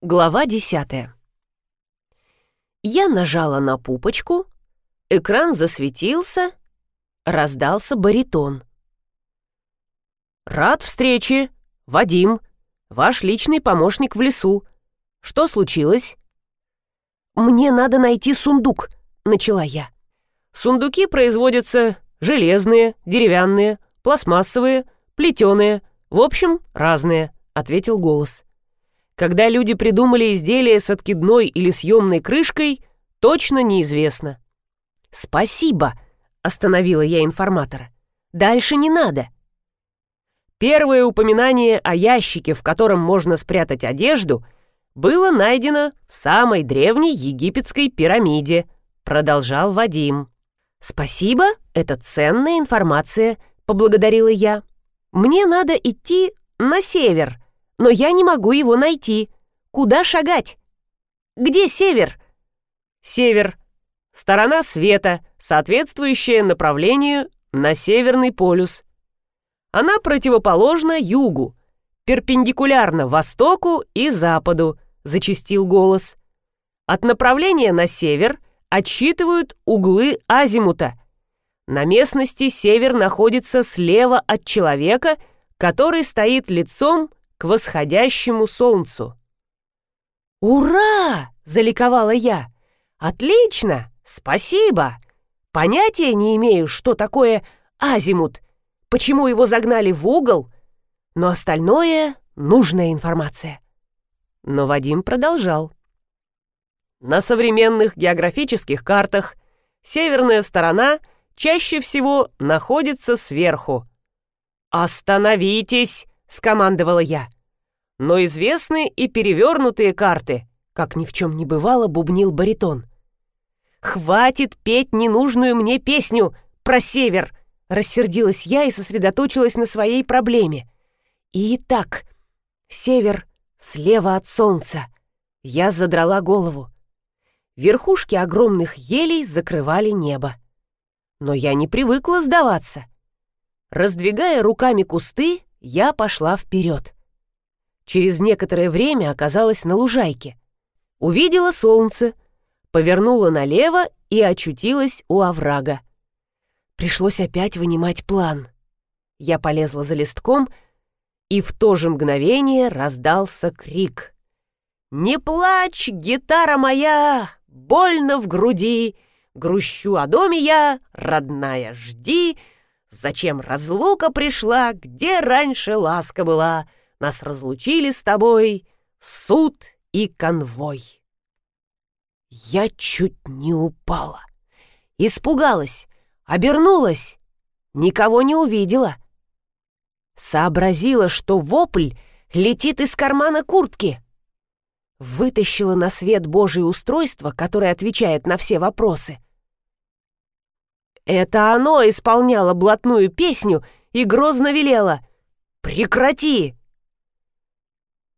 Глава десятая. Я нажала на пупочку, экран засветился, раздался баритон. «Рад встрече! Вадим, ваш личный помощник в лесу. Что случилось?» «Мне надо найти сундук», — начала я. «Сундуки производятся железные, деревянные, пластмассовые, плетеные, в общем, разные», — ответил голос. Когда люди придумали изделие с откидной или съемной крышкой, точно неизвестно. «Спасибо», — остановила я информатора. «Дальше не надо». Первое упоминание о ящике, в котором можно спрятать одежду, было найдено в самой древней египетской пирамиде, продолжал Вадим. «Спасибо, это ценная информация», — поблагодарила я. «Мне надо идти на север», — но я не могу его найти. Куда шагать? Где север? Север. Сторона света, соответствующая направлению на Северный полюс. Она противоположна югу, перпендикулярно востоку и западу, зачистил голос. От направления на север отсчитывают углы азимута. На местности север находится слева от человека, который стоит лицом к восходящему солнцу. «Ура!» — заликовала я. «Отлично! Спасибо! Понятия не имею, что такое азимут, почему его загнали в угол, но остальное — нужная информация». Но Вадим продолжал. На современных географических картах северная сторона чаще всего находится сверху. «Остановитесь!» — скомандовала я. «Но известны и перевернутые карты», — как ни в чем не бывало, бубнил баритон. «Хватит петь ненужную мне песню про север!» — рассердилась я и сосредоточилась на своей проблеме. «Итак, север слева от солнца». Я задрала голову. Верхушки огромных елей закрывали небо. Но я не привыкла сдаваться. Раздвигая руками кусты, я пошла вперед. Через некоторое время оказалась на лужайке. Увидела солнце, повернула налево и очутилась у оврага. Пришлось опять вынимать план. Я полезла за листком, и в то же мгновение раздался крик. «Не плачь, гитара моя, больно в груди, грущу о доме я, родная, жди!» Зачем разлука пришла, где раньше ласка была? Нас разлучили с тобой суд и конвой. Я чуть не упала. Испугалась, обернулась, никого не увидела. Сообразила, что вопль летит из кармана куртки. Вытащила на свет Божие устройство, которое отвечает на все вопросы — это оно исполняло блатную песню и грозно велело «Прекрати!»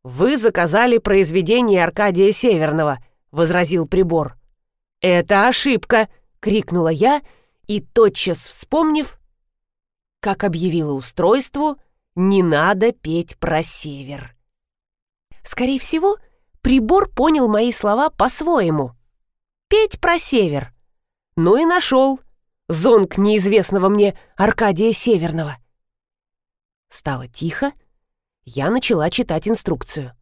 «Вы заказали произведение Аркадия Северного», — возразил прибор. «Это ошибка!» — крикнула я и, тотчас вспомнив, как объявила устройству, не надо петь про север. Скорее всего, прибор понял мои слова по-своему. Петь про север. Ну и нашел — зонг неизвестного мне Аркадия Северного. Стало тихо, я начала читать инструкцию.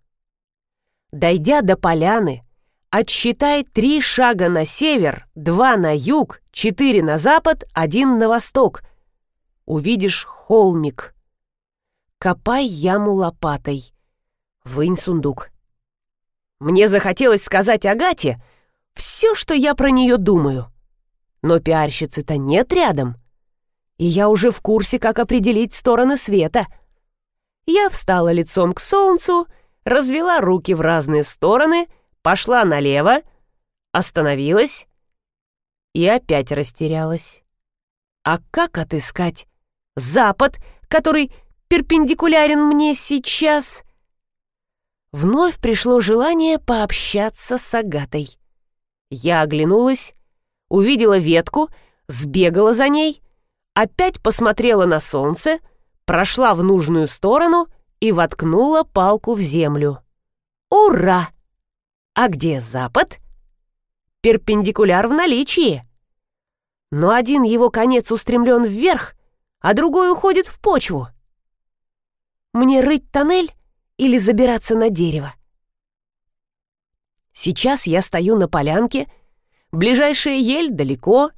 Дойдя до поляны, отсчитай три шага на север, два на юг, четыре на запад, один на восток. Увидишь холмик. Копай яму лопатой. Вынь сундук. Мне захотелось сказать Агате все, что я про нее думаю. Но пиарщицы-то нет рядом. И я уже в курсе, как определить стороны света. Я встала лицом к солнцу, развела руки в разные стороны, пошла налево, остановилась и опять растерялась. А как отыскать запад, который перпендикулярен мне сейчас? Вновь пришло желание пообщаться с Агатой. Я оглянулась увидела ветку, сбегала за ней, опять посмотрела на солнце, прошла в нужную сторону и воткнула палку в землю. «Ура!» А где запад? Перпендикуляр в наличии. Но один его конец устремлен вверх, а другой уходит в почву. Мне рыть тоннель или забираться на дерево? Сейчас я стою на полянке, ближайшая ель далеко.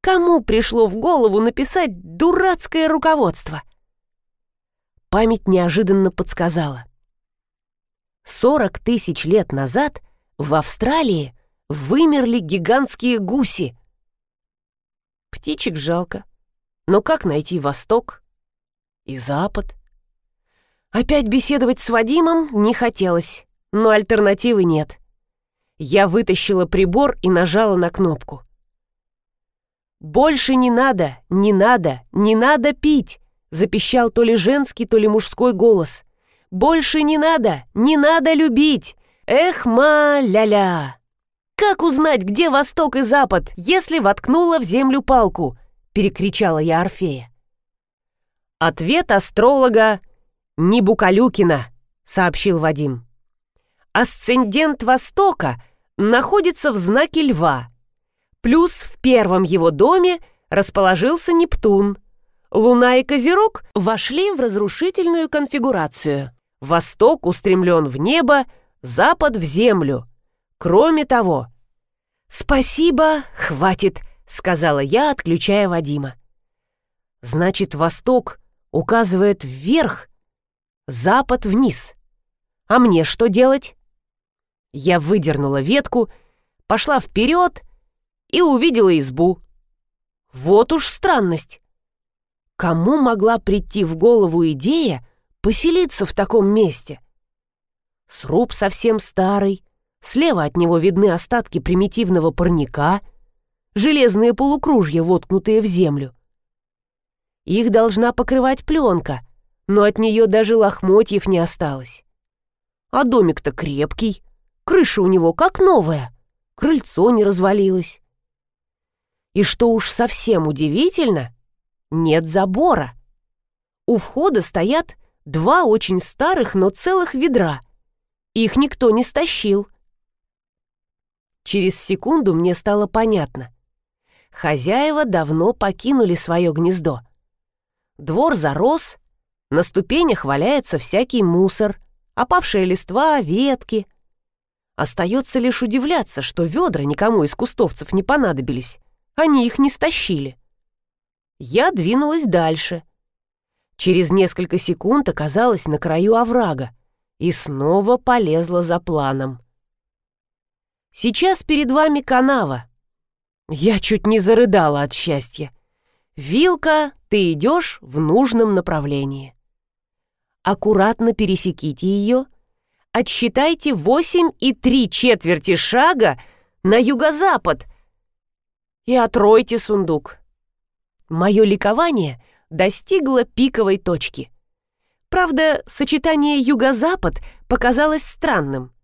Кому пришло в голову написать дурацкое руководство? Память неожиданно подсказала. Сорок тысяч лет назад в Австралии вымерли гигантские гуси. Птичек жалко. Но как найти Восток и Запад? Опять беседовать с Вадимом не хотелось, но альтернативы нет. Я вытащила прибор и нажала на кнопку. «Больше не надо, не надо, не надо пить!» запищал то ли женский, то ли мужской голос. «Больше не надо, не надо любить! Эх, ма-ля-ля!» «Как узнать, где восток и запад, если воткнула в землю палку?» — перекричала я Орфея. Ответ астролога «Не Букалюкина», — сообщил Вадим. Асцендент Востока находится в знаке Льва. Плюс в первом его доме расположился Нептун. Луна и Козерог вошли в разрушительную конфигурацию. Восток устремлен в небо, запад в землю. Кроме того... «Спасибо, хватит», — сказала я, отключая Вадима. «Значит, восток указывает вверх, запад вниз. А мне что делать?» Я выдернула ветку, пошла вперед и увидела избу. Вот уж странность. Кому могла прийти в голову идея поселиться в таком месте? Сруб совсем старый, Слева от него видны остатки примитивного парника, железные полукружья, воткнутые в землю. Их должна покрывать пленка, но от нее даже лохмотьев не осталось. А домик-то крепкий, крыша у него как новая, крыльцо не развалилось. И что уж совсем удивительно, нет забора. У входа стоят два очень старых, но целых ведра. Их никто не стащил. Через секунду мне стало понятно. Хозяева давно покинули свое гнездо. Двор зарос, на ступенях валяется всякий мусор, опавшая листва, ветки. Остается лишь удивляться, что ведра никому из кустовцев не понадобились. Они их не стащили. Я двинулась дальше. Через несколько секунд оказалась на краю оврага и снова полезла за планом. Сейчас перед вами канава. Я чуть не зарыдала от счастья. Вилка, ты идешь в нужном направлении. Аккуратно пересеките ее, отсчитайте восемь и три четверти шага на юго-запад и отройте сундук. Мое ликование достигло пиковой точки. Правда, сочетание юго-запад показалось странным.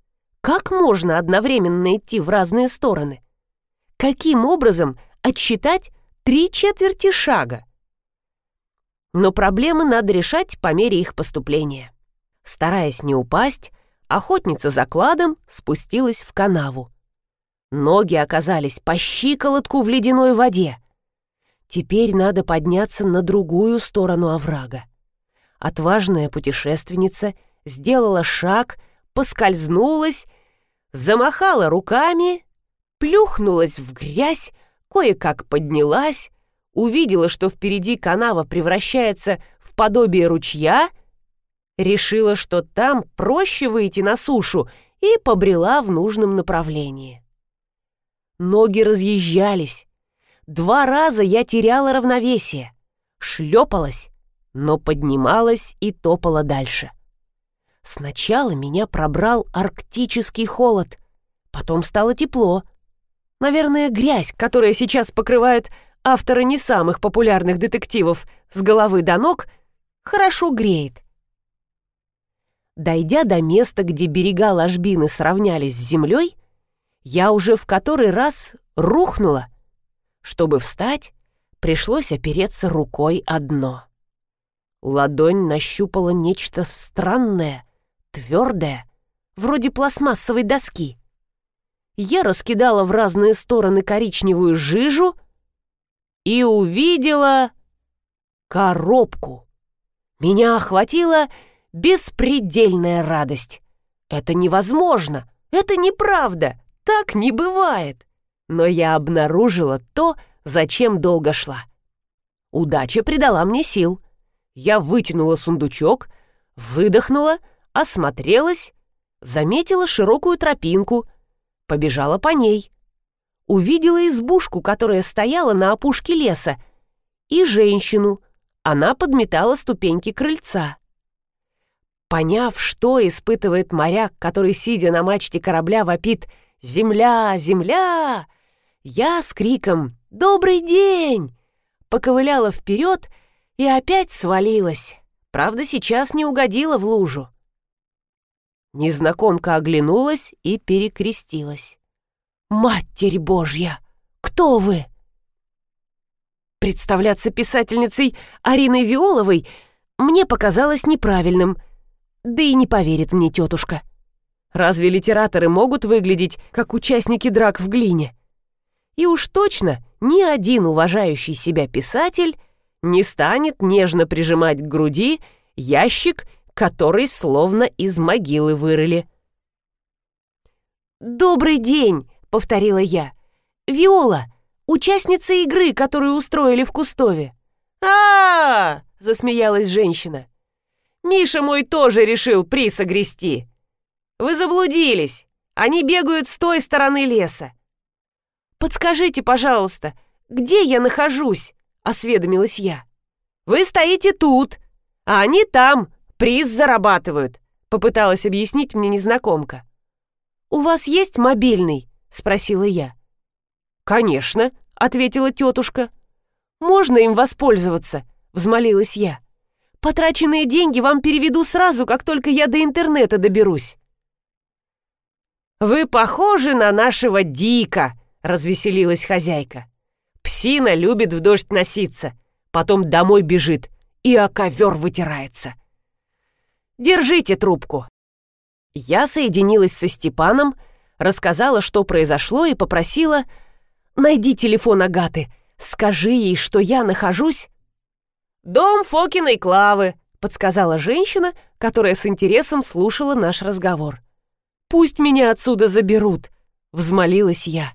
Как можно одновременно идти в разные стороны? Каким образом отсчитать три четверти шага? Но проблемы надо решать по мере их поступления. Стараясь не упасть, охотница за кладом спустилась в канаву. Ноги оказались по щиколотку в ледяной воде. Теперь надо подняться на другую сторону оврага. Отважная путешественница сделала шаг, поскользнулась замахала руками, плюхнулась в грязь, кое-как поднялась, увидела, что впереди канава превращается в подобие ручья, решила, что там проще выйти на сушу и побрела в нужном направлении. Ноги разъезжались. Два раза я теряла равновесие, шлепалась, но поднималась и топала дальше. — Сначала меня пробрал арктический холод, потом стало тепло. Наверное, грязь, которая сейчас покрывает автора не самых популярных детективов с головы до ног, хорошо греет. Дойдя до места, где берега ложбины сравнялись с землей, я уже в который раз рухнула. Чтобы встать, пришлось опереться рукой одно. Ладонь нащупала нечто странное, твердая, вроде пластмассовой доски. Я раскидала в разные стороны коричневую жижу и увидела коробку. Меня охватила беспредельная радость. Это невозможно, это неправда, так не бывает. Но я обнаружила то, зачем долго шла. Удача придала мне сил. Я вытянула сундучок, выдохнула, осмотрелась, заметила широкую тропинку, побежала по ней. Увидела избушку, которая стояла на опушке леса, и женщину. Она подметала ступеньки крыльца. Поняв, что испытывает моряк, который, сидя на мачте корабля, вопит «Земля! Земля!», я с криком «Добрый день!» поковыляла вперед и опять свалилась. Правда, сейчас не угодила в лужу. Незнакомка оглянулась и перекрестилась. «Матерь Божья! Кто вы?» Представляться писательницей Ариной Виоловой мне показалось неправильным, да и не поверит мне тетушка. Разве литераторы могут выглядеть, как участники драк в глине? И уж точно ни один уважающий себя писатель не станет нежно прижимать к груди ящик, который словно из могилы вырыли. «Добрый день!» — повторила я. «Виола, участница игры, которую устроили в Кустове». А, -а, -а, засмеялась женщина. «Миша мой тоже решил приз огрести. Вы заблудились. Они бегают с той стороны леса. Подскажите, пожалуйста, где я нахожусь?» осведомилась я. «Вы стоите тут, а они там, приз зарабатывают», попыталась объяснить мне незнакомка. «У вас есть мобильный?» спросила я. «Конечно», — ответила тетушка. «Можно им воспользоваться?» — взмолилась я. «Потраченные деньги вам переведу сразу, как только я до интернета доберусь». «Вы похожи на нашего Дика», — развеселилась хозяйка. Псина любит в дождь носиться, потом домой бежит и о ковер вытирается. Держите трубку. Я соединилась со Степаном, рассказала, что произошло, и попросила «Найди телефон Агаты, скажи ей, что я нахожусь...» «Дом Фокиной Клавы», — подсказала женщина, которая с интересом слушала наш разговор. «Пусть меня отсюда заберут», — взмолилась я.